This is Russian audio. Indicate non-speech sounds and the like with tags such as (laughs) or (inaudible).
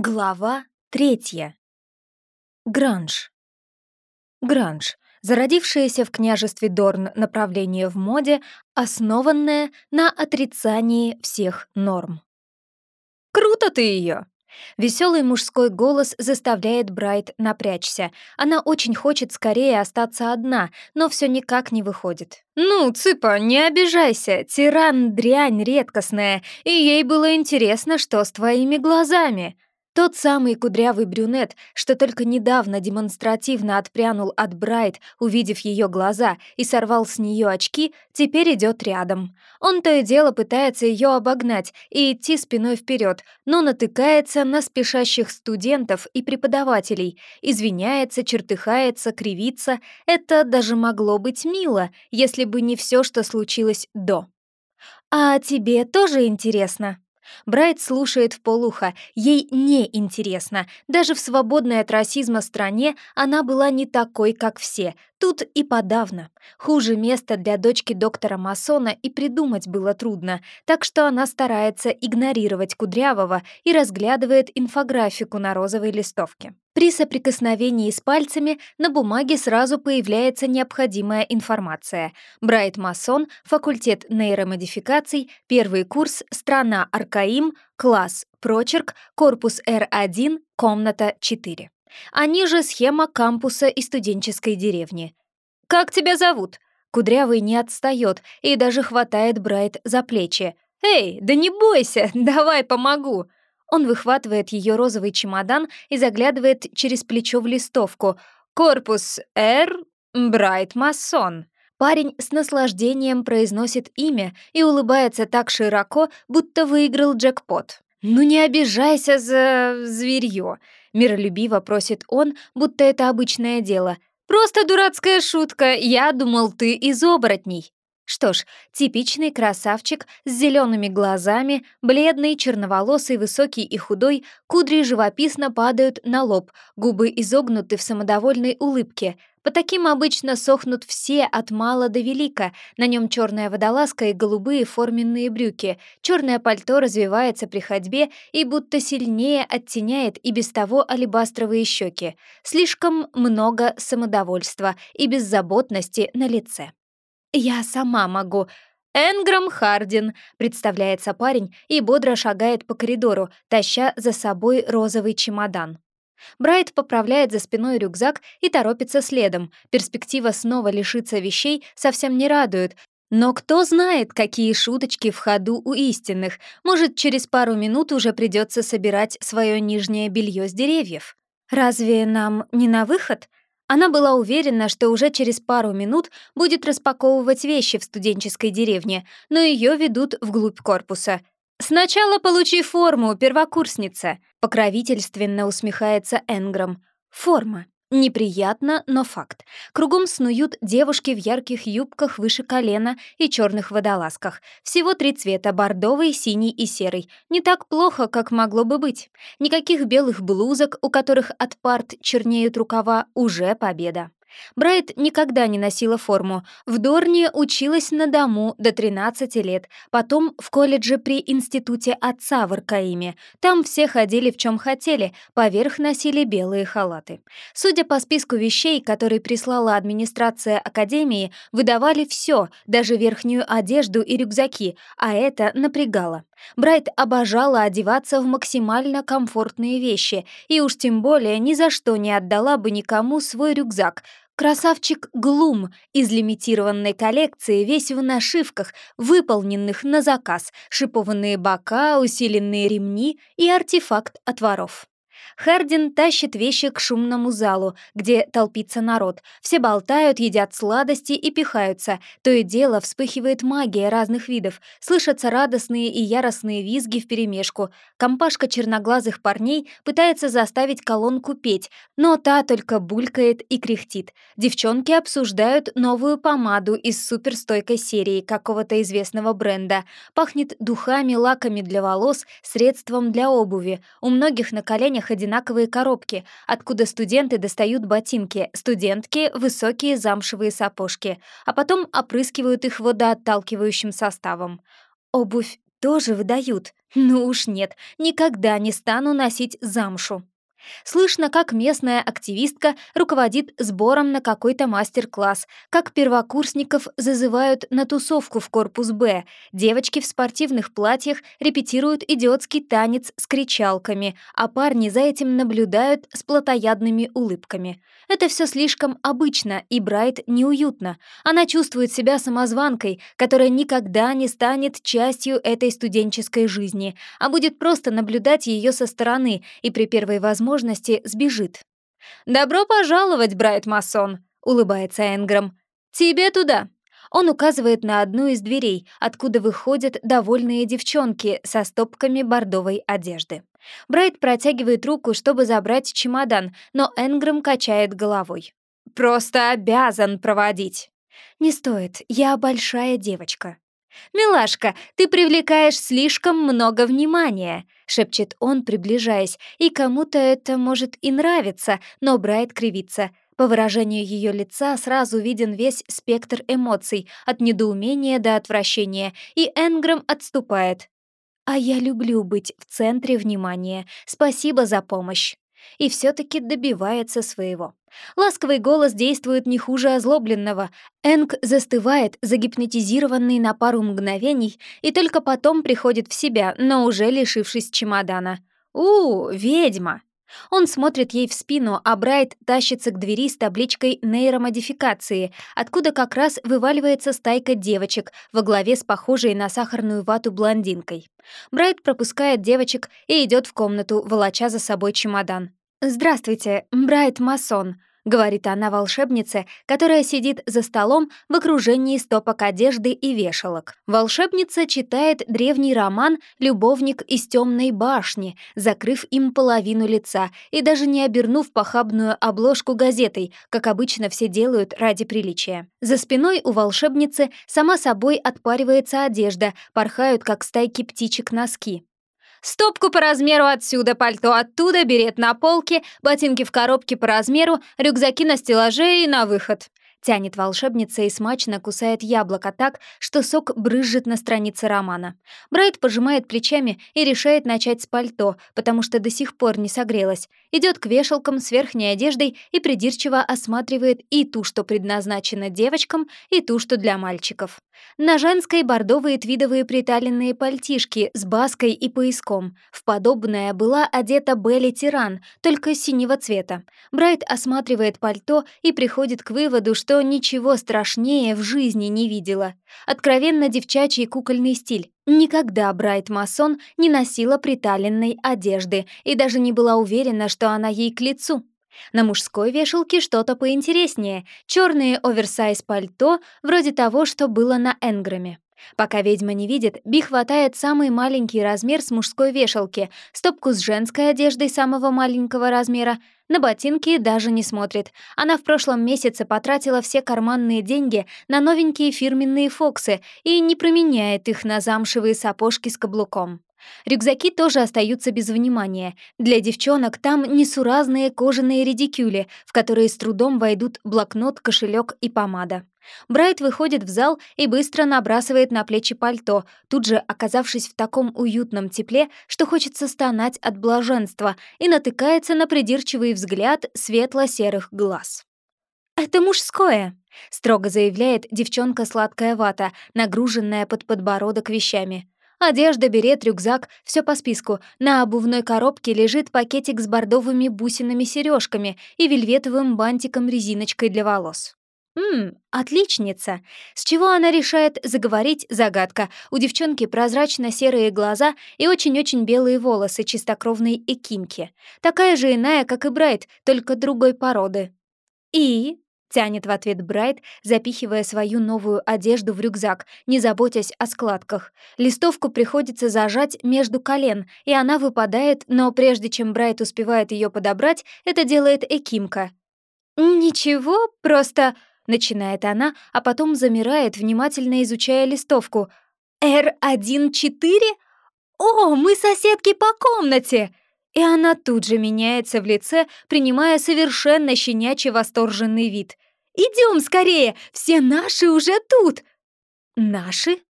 Глава третья. Гранж. Гранж — зародившееся в княжестве Дорн направление в моде, основанное на отрицании всех норм. «Круто ты ее! Веселый мужской голос заставляет Брайт напрячься. Она очень хочет скорее остаться одна, но все никак не выходит. «Ну, Цыпа, не обижайся, тиран — дрянь редкостная, и ей было интересно, что с твоими глазами», тот самый кудрявый брюнет, что только недавно демонстративно отпрянул от Брайт, увидев ее глаза, и сорвал с нее очки, теперь идет рядом. Он то и дело пытается ее обогнать и идти спиной вперед, но натыкается на спешащих студентов и преподавателей, извиняется, чертыхается, кривится. Это даже могло быть мило, если бы не все, что случилось до. «А тебе тоже интересно?» Брайт слушает в полухо, ей не интересно. Даже в свободной от расизма стране она была не такой, как все, Тут и подавно. Хуже места для дочки доктора Масона и придумать было трудно, так что она старается игнорировать Кудрявого и разглядывает инфографику на розовой листовке. При соприкосновении с пальцами на бумаге сразу появляется необходимая информация. Брайт Масон, факультет нейромодификаций, первый курс, страна Аркаим, класс, прочерк, корпус Р1, комната 4. А ниже схема кампуса и студенческой деревни. «Как тебя зовут?» Кудрявый не отстает и даже хватает Брайт за плечи. «Эй, да не бойся, (laughs) давай помогу!» Он выхватывает ее розовый чемодан и заглядывает через плечо в листовку. «Корпус Р. Брайт Масон». Парень с наслаждением произносит имя и улыбается так широко, будто выиграл джекпот. «Ну не обижайся за зверье!» Миролюбиво просит он, будто это обычное дело. «Просто дурацкая шутка, я думал, ты из оборотней». Что ж, типичный красавчик с зелеными глазами, бледный, черноволосый, высокий и худой, кудри живописно падают на лоб, губы изогнуты в самодовольной улыбке. По таким обычно сохнут все от мала до велика. На нем черная водолазка и голубые форменные брюки. Черное пальто развивается при ходьбе и будто сильнее оттеняет и без того алебастровые щеки. Слишком много самодовольства и беззаботности на лице. «Я сама могу», «Энграм Хардин», — представляется парень и бодро шагает по коридору, таща за собой розовый чемодан. Брайт поправляет за спиной рюкзак и торопится следом. Перспектива снова лишиться вещей совсем не радует, но кто знает, какие шуточки в ходу у истинных. Может, через пару минут уже придется собирать свое нижнее белье с деревьев. Разве нам не на выход? Она была уверена, что уже через пару минут будет распаковывать вещи в студенческой деревне, но ее ведут вглубь корпуса. «Сначала получи форму, первокурсница», — покровительственно усмехается Энграм. «Форма. Неприятно, но факт. Кругом снуют девушки в ярких юбках выше колена и черных водолазках. Всего три цвета — бордовый, синий и серый. Не так плохо, как могло бы быть. Никаких белых блузок, у которых от парт чернеют рукава, уже победа. Брайт никогда не носила форму. В Дорне училась на дому до 13 лет, потом в колледже при институте отца в Аркаиме. Там все ходили в чем хотели, поверх носили белые халаты. Судя по списку вещей, которые прислала администрация Академии, выдавали все, даже верхнюю одежду и рюкзаки, а это напрягало. Брайт обожала одеваться в максимально комфортные вещи и уж тем более ни за что не отдала бы никому свой рюкзак. Красавчик Глум из лимитированной коллекции весь в нашивках, выполненных на заказ, шипованные бока, усиленные ремни и артефакт от воров. Хардин тащит вещи к шумному залу, где толпится народ. Все болтают, едят сладости и пихаются. То и дело вспыхивает магия разных видов. Слышатся радостные и яростные визги вперемешку. Компашка черноглазых парней пытается заставить колонку петь, но та только булькает и кряхтит. Девчонки обсуждают новую помаду из суперстойкой серии какого-то известного бренда. Пахнет духами, лаками для волос, средством для обуви. У многих на коленях одинаковые коробки, откуда студенты достают ботинки, студентки — высокие замшевые сапожки, а потом опрыскивают их водоотталкивающим составом. Обувь тоже выдают. Ну уж нет, никогда не стану носить замшу. Слышно, как местная активистка руководит сбором на какой-то мастер-класс, как первокурсников зазывают на тусовку в корпус «Б», девочки в спортивных платьях репетируют идиотский танец с кричалками, а парни за этим наблюдают с плотоядными улыбками. Это все слишком обычно, и Брайт неуютно. Она чувствует себя самозванкой, которая никогда не станет частью этой студенческой жизни, а будет просто наблюдать ее со стороны и при первой возможности сбежит. «Добро пожаловать, Брайт Масон!» — улыбается Энграм. «Тебе туда!» Он указывает на одну из дверей, откуда выходят довольные девчонки со стопками бордовой одежды. Брайт протягивает руку, чтобы забрать чемодан, но Энграм качает головой. «Просто обязан проводить!» «Не стоит, я большая девочка». «Милашка, ты привлекаешь слишком много внимания», — шепчет он, приближаясь, и кому-то это может и нравится, но Брайт кривится. По выражению ее лица сразу виден весь спектр эмоций, от недоумения до отвращения, и Энграм отступает. А я люблю быть в центре внимания. Спасибо за помощь. И все-таки добивается своего. Ласковый голос действует не хуже озлобленного. Энг застывает, загипнотизированный на пару мгновений, и только потом приходит в себя, но уже лишившись чемодана. «У, ведьма!» Он смотрит ей в спину, а Брайт тащится к двери с табличкой нейромодификации, откуда как раз вываливается стайка девочек во главе с похожей на сахарную вату блондинкой. Брайт пропускает девочек и идет в комнату, волоча за собой чемодан. «Здравствуйте, Брайт Масон», говорит она волшебнице, которая сидит за столом в окружении стопок одежды и вешалок. Волшебница читает древний роман «Любовник из темной башни», закрыв им половину лица и даже не обернув похабную обложку газетой, как обычно все делают ради приличия. За спиной у волшебницы сама собой отпаривается одежда, порхают как стайки птичек носки. Стопку по размеру отсюда, пальто оттуда, берет на полке, ботинки в коробке по размеру, рюкзаки на стеллаже и на выход. Тянет волшебница и смачно кусает яблоко так, что сок брызжет на странице романа. Брайт пожимает плечами и решает начать с пальто, потому что до сих пор не согрелась. Идет к вешалкам с верхней одеждой и придирчиво осматривает и ту, что предназначена девочкам, и ту, что для мальчиков. На женской бордовые твидовые приталенные пальтишки с баской и пояском. В подобное была одета Белли Тиран, только синего цвета. Брайт осматривает пальто и приходит к выводу, что ничего страшнее в жизни не видела. Откровенно девчачий кукольный стиль. Никогда Брайт Масон не носила приталенной одежды и даже не была уверена, что она ей к лицу. На мужской вешалке что-то поинтереснее. Черные оверсайз пальто, вроде того, что было на Энграме. Пока ведьма не видит, Би хватает самый маленький размер с мужской вешалки, стопку с женской одеждой самого маленького размера, на ботинки даже не смотрит. Она в прошлом месяце потратила все карманные деньги на новенькие фирменные фоксы и не променяет их на замшевые сапожки с каблуком. Рюкзаки тоже остаются без внимания. Для девчонок там несуразные кожаные редикюли, в которые с трудом войдут блокнот, кошелек и помада. Брайт выходит в зал и быстро набрасывает на плечи пальто, тут же оказавшись в таком уютном тепле, что хочется стонать от блаженства, и натыкается на придирчивый взгляд светло-серых глаз. «Это мужское», — строго заявляет девчонка сладкая вата, нагруженная под подбородок вещами. Одежда, берет, рюкзак, все по списку. На обувной коробке лежит пакетик с бордовыми бусинами сережками и вельветовым бантиком-резиночкой для волос. Ммм, отличница. С чего она решает заговорить, загадка. У девчонки прозрачно-серые глаза и очень-очень белые волосы чистокровной экимки. Такая же иная, как и Брайт, только другой породы. И Тянет в ответ Брайт, запихивая свою новую одежду в рюкзак, не заботясь о складках. Листовку приходится зажать между колен, и она выпадает, но прежде чем Брайт успевает ее подобрать, это делает Экимка. «Ничего, просто...» — начинает она, а потом замирает, внимательно изучая листовку. «Р-1-4? О, мы соседки по комнате!» И она тут же меняется в лице, принимая совершенно щенячий восторженный вид. «Идем скорее! Все наши уже тут!» «Наши?»